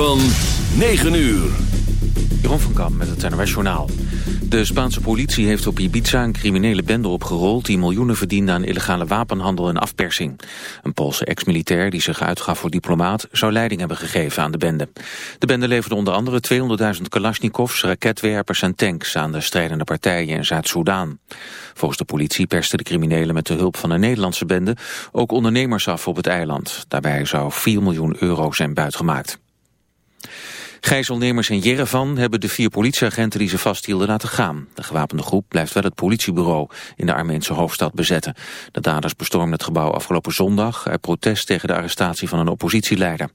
Van 9 uur. Jeroen van Kam met het NOS Journaal. De Spaanse politie heeft op Ibiza een criminele bende opgerold... die miljoenen verdiende aan illegale wapenhandel en afpersing. Een Poolse ex-militair die zich uitgaf voor diplomaat... zou leiding hebben gegeven aan de bende. De bende leverde onder andere 200.000 kalasjnikovs, raketwerpers en tanks... aan de strijdende partijen in Zuid-Soedan. Volgens de politie persten de criminelen met de hulp van een Nederlandse bende... ook ondernemers af op het eiland. Daarbij zou 4 miljoen euro zijn buitgemaakt. Gijzelnemers in Jerevan hebben de vier politieagenten die ze vasthielden laten gaan. De gewapende groep blijft wel het politiebureau in de Armeense hoofdstad bezetten. De daders bestormden het gebouw afgelopen zondag uit protest tegen de arrestatie van een oppositieleider.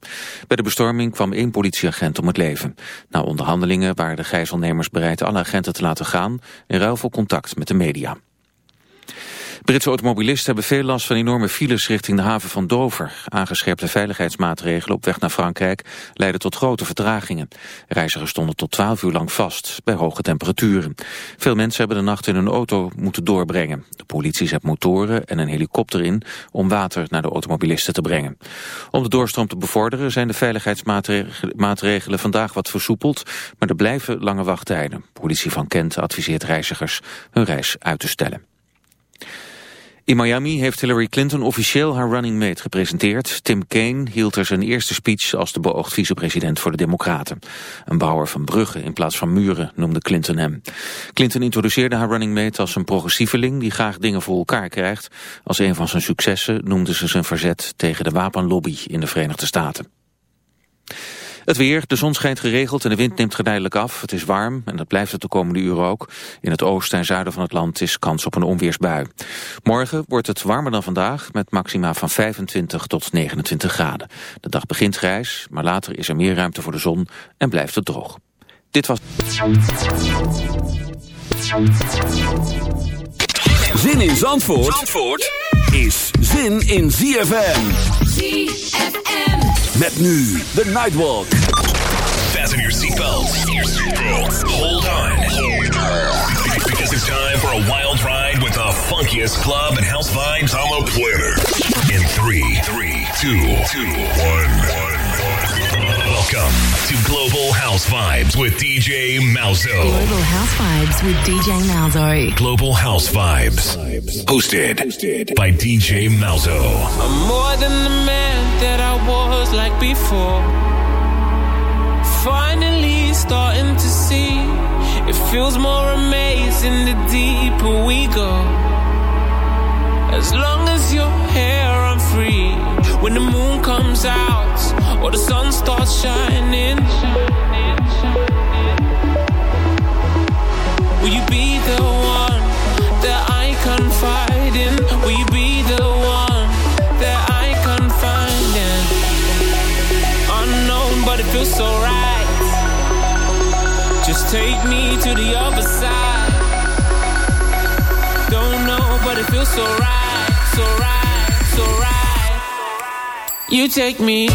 Bij de bestorming kwam één politieagent om het leven. Na onderhandelingen waren de gijzelnemers bereid alle agenten te laten gaan in ruil voor contact met de media. Britse automobilisten hebben veel last van enorme files richting de haven van Dover. Aangescherpte veiligheidsmaatregelen op weg naar Frankrijk leiden tot grote vertragingen. Reizigers stonden tot 12 uur lang vast, bij hoge temperaturen. Veel mensen hebben de nacht in hun auto moeten doorbrengen. De politie zet motoren en een helikopter in om water naar de automobilisten te brengen. Om de doorstroom te bevorderen zijn de veiligheidsmaatregelen vandaag wat versoepeld, maar er blijven lange wachttijden. Politie van Kent adviseert reizigers hun reis uit te stellen. In Miami heeft Hillary Clinton officieel haar running mate gepresenteerd. Tim Kaine hield er zijn eerste speech als de beoogd vicepresident voor de Democraten. Een bouwer van bruggen in plaats van muren noemde Clinton hem. Clinton introduceerde haar running mate als een progressieveling die graag dingen voor elkaar krijgt. Als een van zijn successen noemde ze zijn verzet tegen de wapenlobby in de Verenigde Staten. Het weer, de zon schijnt geregeld en de wind neemt geleidelijk af. Het is warm en dat blijft het de komende uren ook. In het oosten en zuiden van het land is kans op een onweersbui. Morgen wordt het warmer dan vandaag met maxima van 25 tot 29 graden. De dag begint grijs, maar later is er meer ruimte voor de zon en blijft het droog. Dit was... Zin in Zandvoort, Zandvoort is zin in ZFM. ZFM. Met nu de Nightwalk. Fasten your seatbelts. Hold on. Because it's time for a wild ride with the funkiest club and house vibes on the planet. In three, three, two, two, one, one. Welcome to Global House Vibes with DJ Malzo. Global House Vibes with DJ Malzo. Global House Vibes. Hosted Hosted by DJ Malzo. I'm more than the man that I was like before. Finally starting to see it feels more amazing the deeper we go. As long as you're here, I'm free. When the moon comes out or the sun starts shining, will you be the one that I confide in? Will you be the one that I confide in? Unknown, but it feels so right. Just take me to the other side. Don't know, but it feels so right, so right, so right. You take me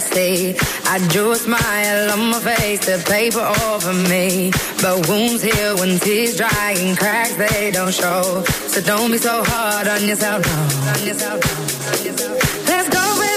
to. I drew a smile on my face, the paper over me. But wounds heal when tears dry and cracks they don't show. So don't be so hard on yourself. No. Let's go.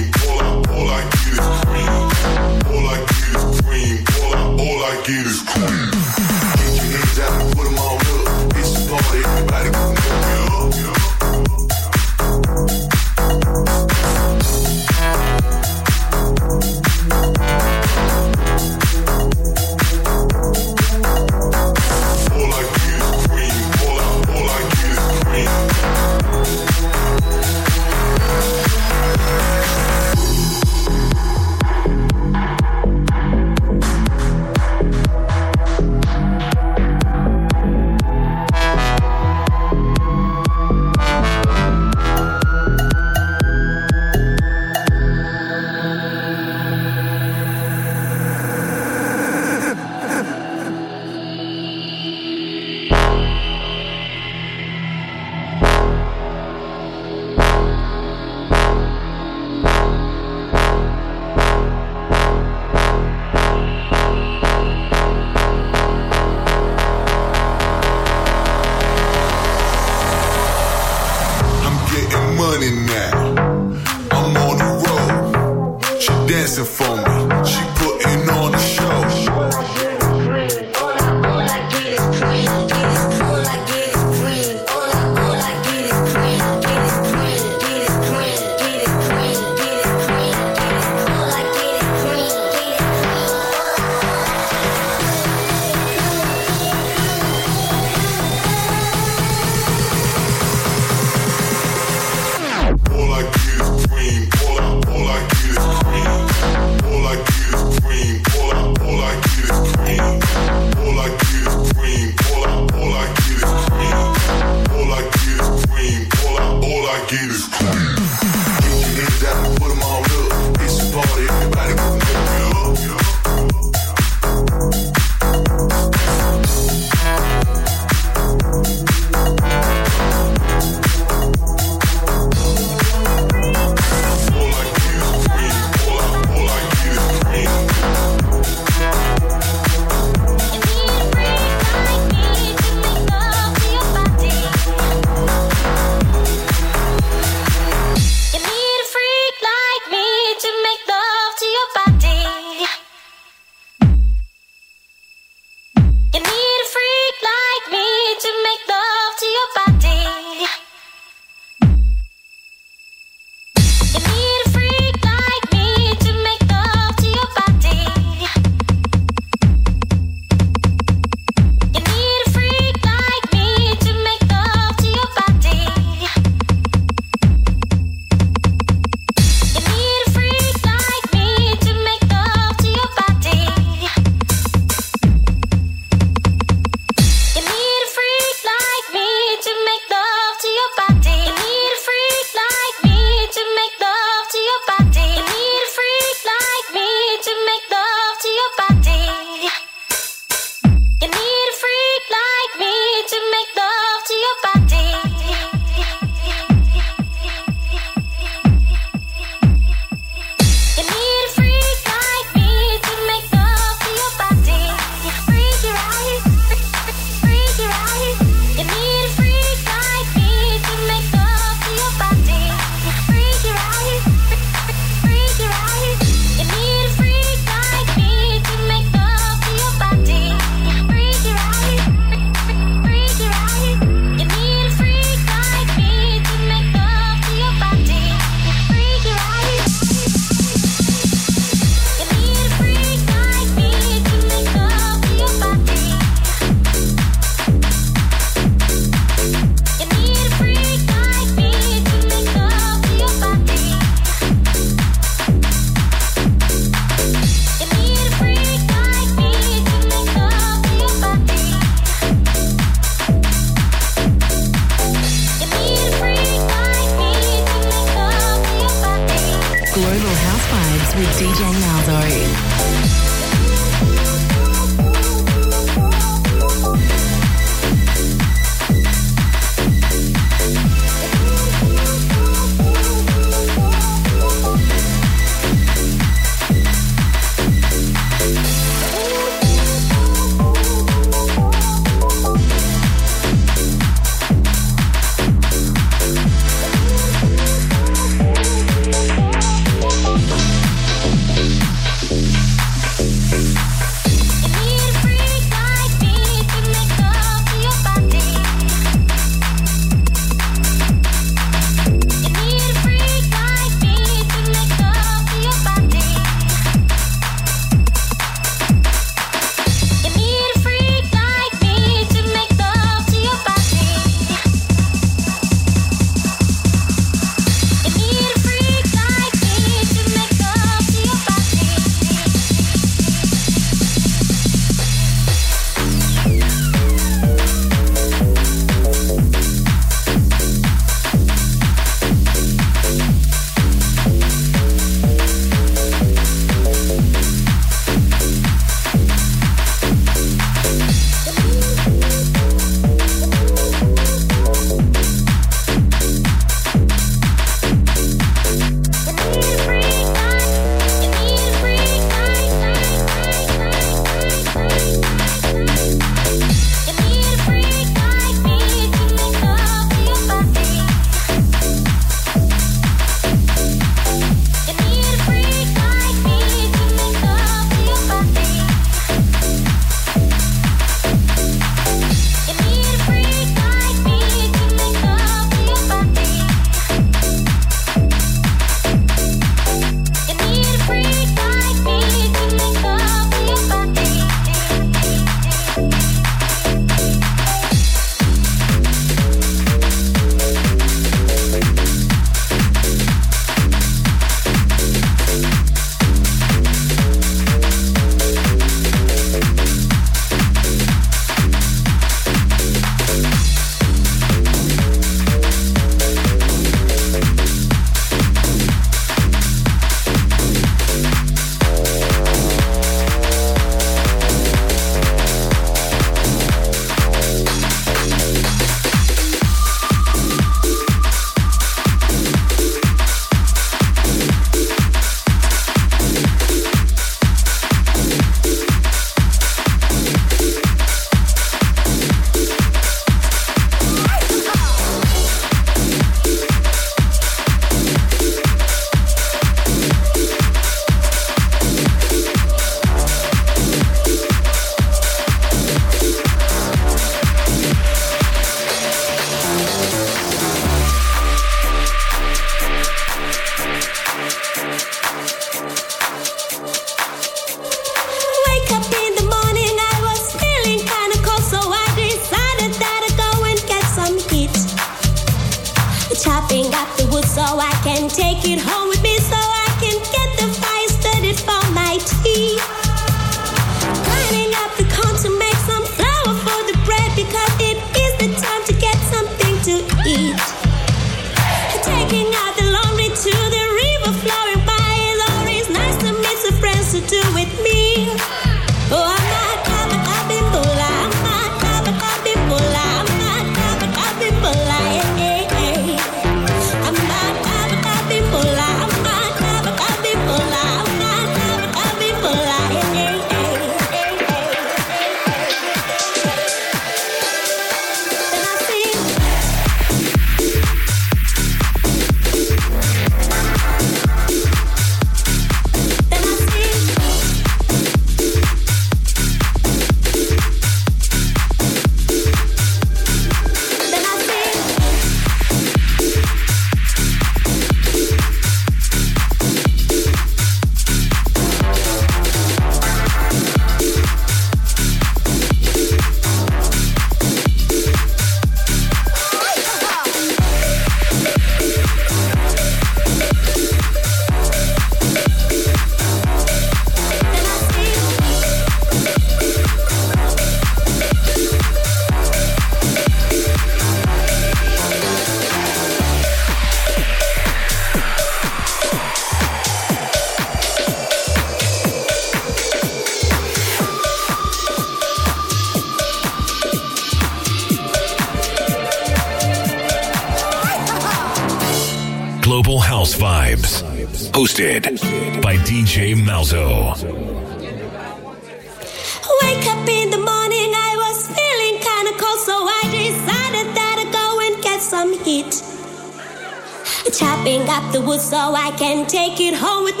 So I can take it home with me,